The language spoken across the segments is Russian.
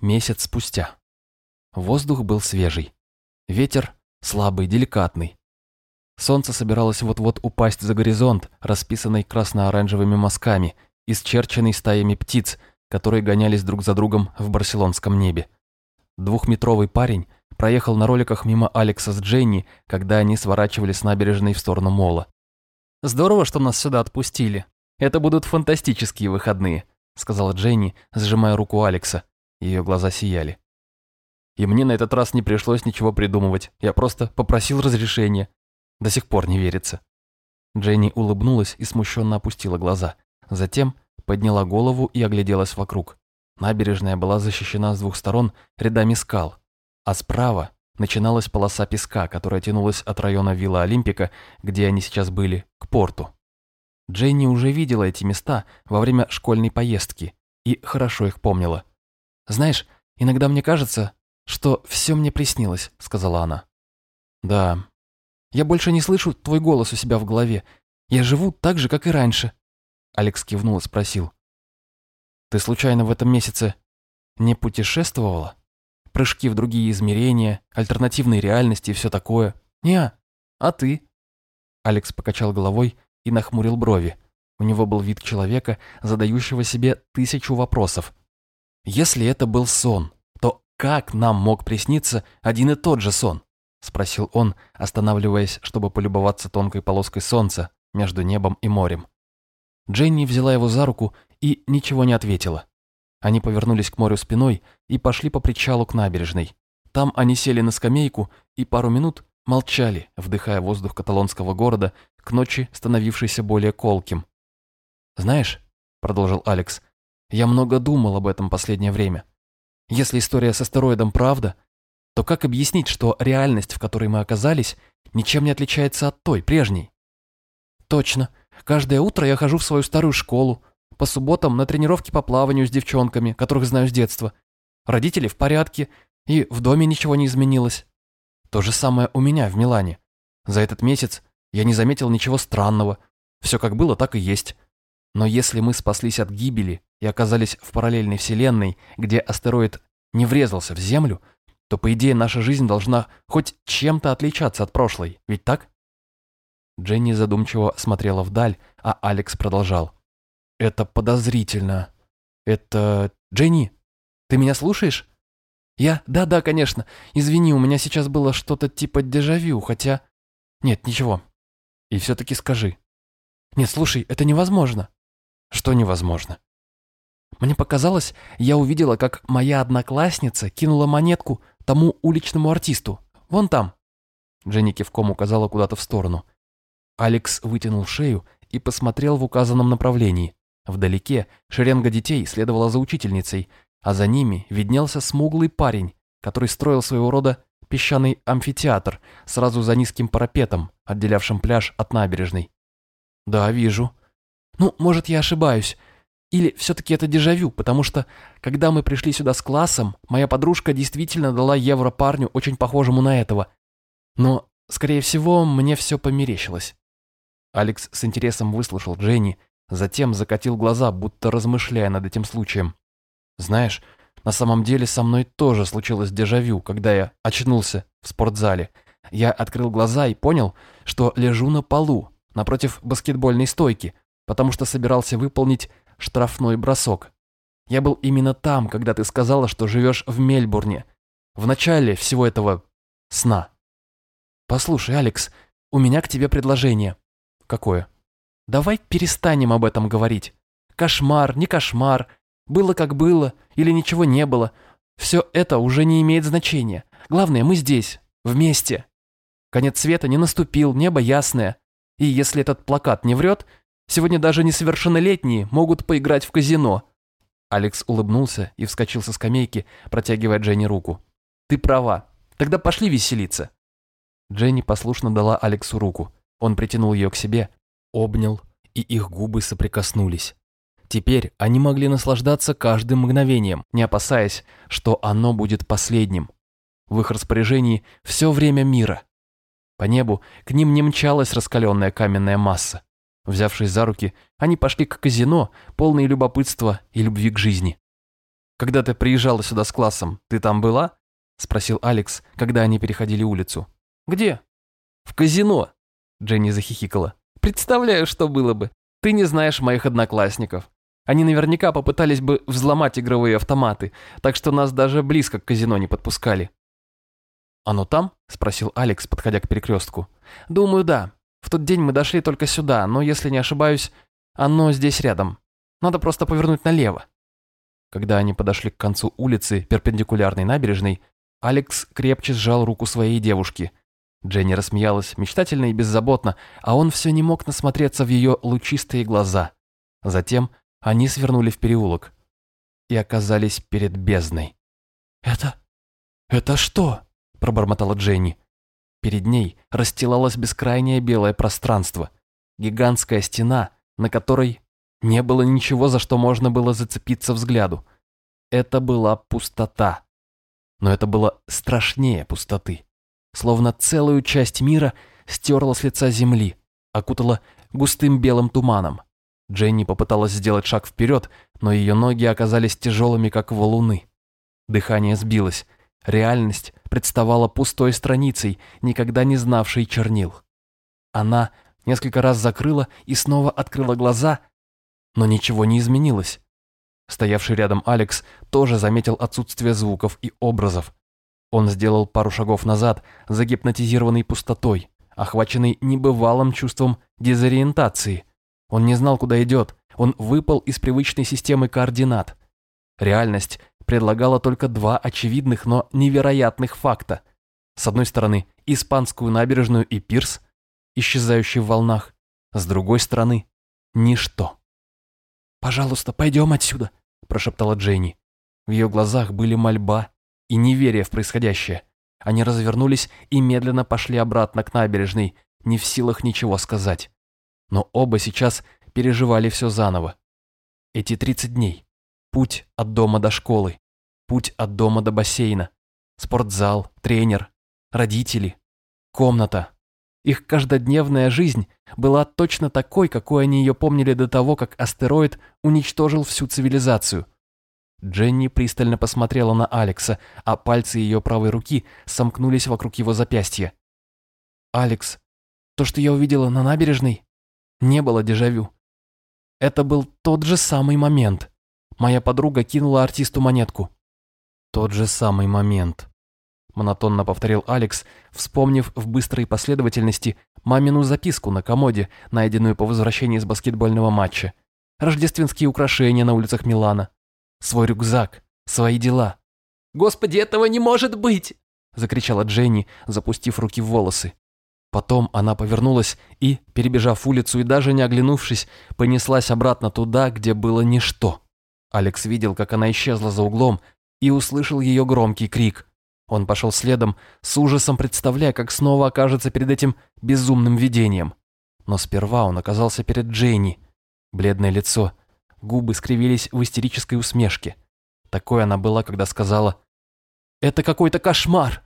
месяц спустя. Воздух был свежий. Ветер слабый, деликатный. Солнце собиралось вот-вот упасть за горизонт, расписанный красно-оранжевыми мазками, исчерченный стаями птиц, которые гонялись друг за другом в барселонском небе. Двухметровый парень проехал на роликах мимо Алекса с Дженни, когда они сворачивали с набережной в сторону мола. «Здорово, что нас сюда отпустили. Это будут фантастические выходные», сказала Дженни, сжимая руку Алекса. Ее глаза сияли. И мне на этот раз не пришлось ничего придумывать. Я просто попросил разрешения. До сих пор не верится. Дженни улыбнулась и смущенно опустила глаза. Затем подняла голову и огляделась вокруг. Набережная была защищена с двух сторон рядами скал, а справа начиналась полоса песка, которая тянулась от района Вилла Олимпика, где они сейчас были, к порту. Дженни уже видела эти места во время школьной поездки и хорошо их помнила. «Знаешь, иногда мне кажется, что все мне приснилось», — сказала она. «Да. Я больше не слышу твой голос у себя в голове. Я живу так же, как и раньше». Алекс кивнул и спросил. «Ты случайно в этом месяце не путешествовала? Прыжки в другие измерения, альтернативные реальности и все такое? Не, а ты?» Алекс покачал головой и нахмурил брови. У него был вид человека, задающего себе тысячу вопросов. «Если это был сон, то как нам мог присниться один и тот же сон?» – спросил он, останавливаясь, чтобы полюбоваться тонкой полоской солнца между небом и морем. Дженни взяла его за руку и ничего не ответила. Они повернулись к морю спиной и пошли по причалу к набережной. Там они сели на скамейку и пару минут молчали, вдыхая воздух каталонского города, к ночи становившийся более колким. «Знаешь», — продолжил Алекс, — «я много думал об этом последнее время. Если история с астероидом правда, то как объяснить, что реальность, в которой мы оказались, ничем не отличается от той, прежней?» «Точно. Каждое утро я хожу в свою старую школу, по субботам на тренировки по плаванию с девчонками, которых знаю с детства. Родители в порядке, и в доме ничего не изменилось. То же самое у меня в Милане. За этот месяц я не заметил ничего странного. Все как было, так и есть. Но если мы спаслись от гибели и оказались в параллельной вселенной, где астероид не врезался в Землю, то, по идее, наша жизнь должна хоть чем-то отличаться от прошлой, ведь так? Дженни задумчиво смотрела вдаль, а Алекс продолжал. «Это подозрительно. Это... Дженни, ты меня слушаешь?» Я? Да-да, конечно. Извини, у меня сейчас было что-то типа дежавю, хотя... Нет, ничего. И все-таки скажи. Нет, слушай, это невозможно. Что невозможно? Мне показалось, я увидела, как моя одноклассница кинула монетку тому уличному артисту. Вон там. Дженни кивком указала куда-то в сторону. Алекс вытянул шею и посмотрел в указанном направлении. Вдалеке шеренга детей следовала за учительницей, а за ними виднелся смуглый парень, который строил своего рода песчаный амфитеатр сразу за низким парапетом, отделявшим пляж от набережной. «Да, вижу. Ну, может, я ошибаюсь. Или все-таки это дежавю, потому что, когда мы пришли сюда с классом, моя подружка действительно дала евро парню, очень похожему на этого. Но, скорее всего, мне все померещилось». Алекс с интересом выслушал Дженни, затем закатил глаза, будто размышляя над этим случаем. Знаешь, на самом деле со мной тоже случилось дежавю, когда я очнулся в спортзале. Я открыл глаза и понял, что лежу на полу, напротив баскетбольной стойки, потому что собирался выполнить штрафной бросок. Я был именно там, когда ты сказала, что живешь в Мельбурне, в начале всего этого сна. Послушай, Алекс, у меня к тебе предложение. Какое? Давай перестанем об этом говорить. Кошмар, не кошмар, было как было, или ничего не было. Все это уже не имеет значения. Главное, мы здесь, вместе. Конец света не наступил, небо ясное. И если этот плакат не врет, сегодня даже несовершеннолетние могут поиграть в казино. Алекс улыбнулся и вскочил со скамейки, протягивая Дженни руку. «Ты права. Тогда пошли веселиться». Дженни послушно дала Алексу руку. Он притянул ее к себе, обнял, и их губы соприкоснулись. Теперь они могли наслаждаться каждым мгновением, не опасаясь, что оно будет последним. В их распоряжении все время мира. По небу к ним не мчалась раскаленная каменная масса. Взявшись за руки, они пошли к казино, полные любопытства и любви к жизни. Когда ты приезжала сюда с классом, ты там была?» – спросил Алекс, когда они переходили улицу. «Где?» «В казино», – Дженни захихикала. «Представляю, что было бы. Ты не знаешь моих одноклассников. Они наверняка попытались бы взломать игровые автоматы, так что нас даже близко к казино не подпускали». «Оно там?» – спросил Алекс, подходя к перекрестку. «Думаю, да. В тот день мы дошли только сюда, но, если не ошибаюсь, оно здесь рядом. Надо просто повернуть налево». Когда они подошли к концу улицы, перпендикулярной набережной, Алекс крепче сжал руку своей девушки. Дженни рассмеялась мечтательно и беззаботно, а он все не мог насмотреться в ее лучистые глаза. Затем они свернули в переулок и оказались перед бездной. «Это... это что?» – пробормотала Дженни. Перед ней расстилалось бескрайнее белое пространство, гигантская стена, на которой не было ничего, за что можно было зацепиться взгляду. Это была пустота. Но это было страшнее пустоты. Словно целую часть мира стерла с лица земли, окутала густым белым туманом. Дженни попыталась сделать шаг вперед, но ее ноги оказались тяжелыми, как валуны. Дыхание сбилось. Реальность представала пустой страницей, никогда не знавшей чернил. Она несколько раз закрыла и снова открыла глаза, но ничего не изменилось. Стоявший рядом Алекс тоже заметил отсутствие звуков и образов. Он сделал пару шагов назад, загипнотизированный пустотой, охваченный небывалым чувством дезориентации. Он не знал, куда идет, он выпал из привычной системы координат. Реальность предлагала только два очевидных, но невероятных факта. С одной стороны, испанскую набережную и пирс, исчезающий в волнах. С другой стороны, ничто. «Пожалуйста, пойдем отсюда», – прошептала Дженни. В ее глазах были мольба и неверие в происходящее. Они развернулись и медленно пошли обратно к набережной, не в силах ничего сказать. Но оба сейчас переживали все заново. Эти 30 дней. Путь от дома до школы. Путь от дома до бассейна. Спортзал, тренер, родители, комната. Их каждодневная жизнь была точно такой, какой они ее помнили до того, как астероид уничтожил всю цивилизацию. Дженни пристально посмотрела на Алекса, а пальцы ее правой руки сомкнулись вокруг его запястья. «Алекс, то, что я увидела на набережной, не было дежавю. Это был тот же самый момент. Моя подруга кинула артисту монетку. Тот же самый момент монотонно повторил Алекс, вспомнив в быстрой последовательности мамину записку на комоде, найденную по возвращении с баскетбольного матча, рождественские украшения на улицах Милана, свой рюкзак, свои дела. «Господи, этого не может быть!» – закричала Дженни, запустив руки в волосы. Потом она повернулась и, перебежав улицу и даже не оглянувшись, понеслась обратно туда, где было ничто. Алекс видел, как она исчезла за углом, и услышал ее громкий крик. Он пошел следом, с ужасом представляя, как снова окажется перед этим безумным видением. Но сперва он оказался перед Джейни. Бледное лицо, губы скривились в истерической усмешке. Такой она была, когда сказала «Это какой-то кошмар!»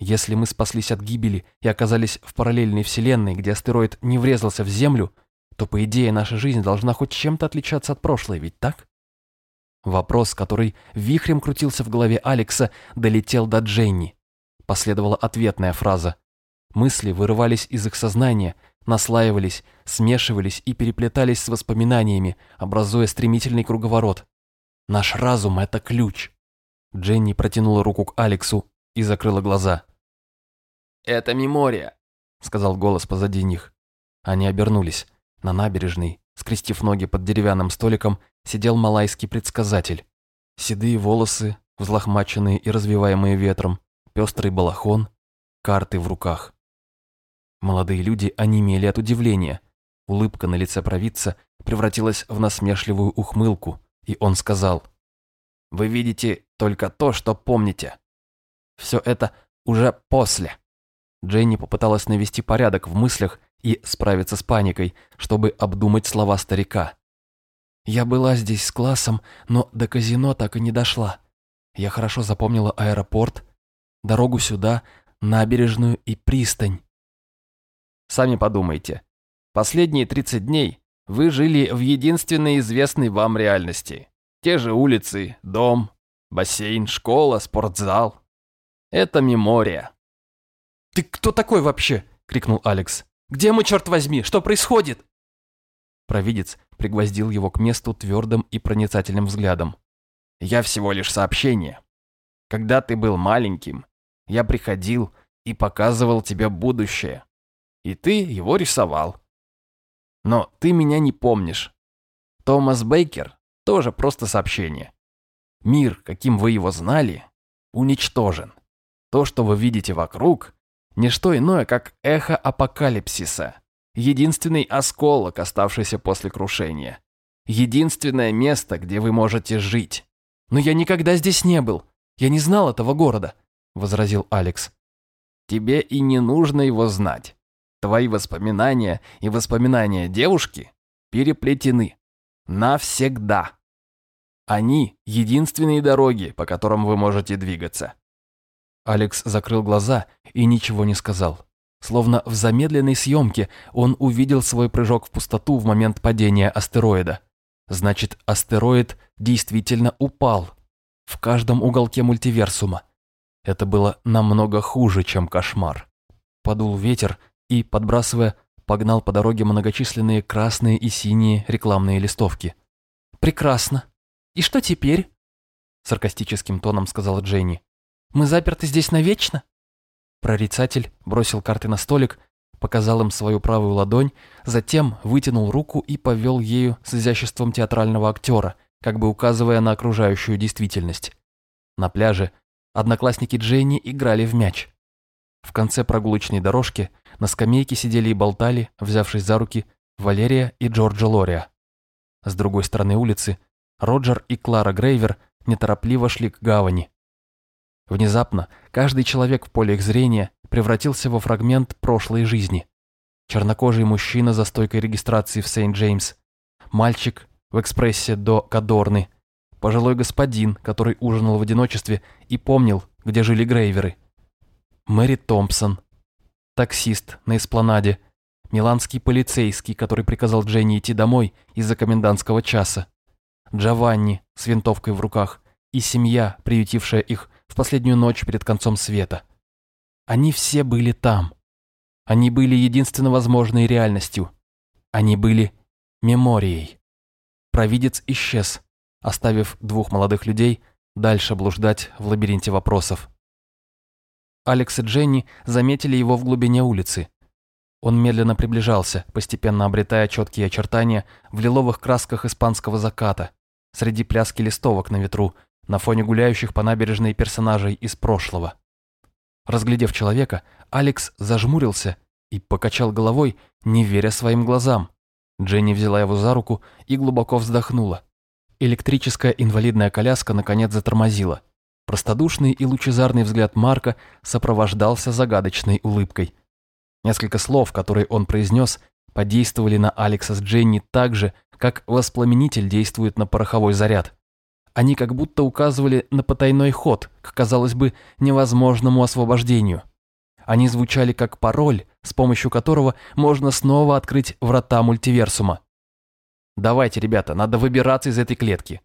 Если мы спаслись от гибели и оказались в параллельной вселенной, где астероид не врезался в Землю, то, по идее, наша жизнь должна хоть чем-то отличаться от прошлой, ведь так? Вопрос, который вихрем крутился в голове Алекса, долетел до Дженни. Последовала ответная фраза. Мысли вырывались из их сознания, наслаивались, смешивались и переплетались с воспоминаниями, образуя стремительный круговорот. «Наш разум — это ключ». Дженни протянула руку к Алексу и закрыла глаза. «Это мемория», — сказал голос позади них. Они обернулись. На набережной, скрестив ноги под деревянным столиком, сидел малайский предсказатель. Седые волосы, взлохмаченные и развиваемые ветром, пестрый балахон, карты в руках. Молодые люди онемели от удивления. Улыбка на лице провидца превратилась в насмешливую ухмылку, и он сказал, «Вы видите только то, что помните. Все это уже после». Дженни попыталась навести порядок в мыслях и справиться с паникой, чтобы обдумать слова старика. Я была здесь с классом, но до казино так и не дошла. Я хорошо запомнила аэропорт, дорогу сюда, набережную и пристань. Сами подумайте. Последние 30 дней вы жили в единственной известной вам реальности. Те же улицы, дом, бассейн, школа, спортзал. Это Мемория. «Ты кто такой вообще?» — крикнул Алекс. «Где мы, черт возьми? Что происходит?» Провидец пригвоздил его к месту твердым и проницательным взглядом. «Я всего лишь сообщение. Когда ты был маленьким, я приходил и показывал тебе будущее. И ты его рисовал. Но ты меня не помнишь. Томас Бейкер тоже просто сообщение. Мир, каким вы его знали, уничтожен. То, что вы видите вокруг, не что иное, как эхо апокалипсиса. Единственный осколок, оставшийся после крушения. Единственное место, где вы можете жить. «Но я никогда здесь не был. Я не знал этого города», — возразил Алекс. «Тебе и не нужно его знать. Твои воспоминания и воспоминания девушки переплетены. Навсегда. Они — единственные дороги, по которым вы можете двигаться. Алекс закрыл глаза и ничего не сказал. Словно в замедленной съемке он увидел свой прыжок в пустоту в момент падения астероида. Значит, астероид действительно упал. В каждом уголке мультиверсума. Это было намного хуже, чем кошмар. Подул ветер и, подбрасывая, погнал по дороге многочисленные красные и синие рекламные листовки. «Прекрасно. И что теперь?» Саркастическим тоном сказала Дженни. Мы заперты здесь навечно?» Прорицатель бросил карты на столик, показал им свою правую ладонь, затем вытянул руку и повел ею с изяществом театрального актера, как бы указывая на окружающую действительность. На пляже одноклассники Дженни играли в мяч. В конце прогулочной дорожки на скамейке сидели и болтали, взявшись за руки, Валерия и Джорджа Лория. С другой стороны улицы Роджер и Клара Грейвер неторопливо шли к гавани, Внезапно каждый человек в поле их зрения превратился во фрагмент прошлой жизни. Чернокожий мужчина за стойкой регистрации в Сент-Джеймс, мальчик в экспрессе до Кадорны, пожилой господин, который ужинал в одиночестве и помнил, где жили Грейверы, Мэри Томпсон, таксист на эспланаде, миланский полицейский, который приказал Дженни идти домой из-за комендантского часа, Джованни с винтовкой в руках и семья, приютившая их в последнюю ночь перед концом света. Они все были там. Они были единственно возможной реальностью. Они были меморией. Провидец исчез, оставив двух молодых людей дальше блуждать в лабиринте вопросов. Алекс и Дженни заметили его в глубине улицы. Он медленно приближался, постепенно обретая четкие очертания в лиловых красках испанского заката, среди пляски листовок на ветру, на фоне гуляющих по набережной персонажей из прошлого. Разглядев человека, Алекс зажмурился и покачал головой, не веря своим глазам. Дженни взяла его за руку и глубоко вздохнула. Электрическая инвалидная коляска наконец затормозила. Простодушный и лучезарный взгляд Марка сопровождался загадочной улыбкой. Несколько слов, которые он произнес, подействовали на Алекса с Дженни так же, как воспламенитель действует на пороховой заряд. Они как будто указывали на потайной ход к, казалось бы, невозможному освобождению. Они звучали как пароль, с помощью которого можно снова открыть врата мультиверсума. «Давайте, ребята, надо выбираться из этой клетки»,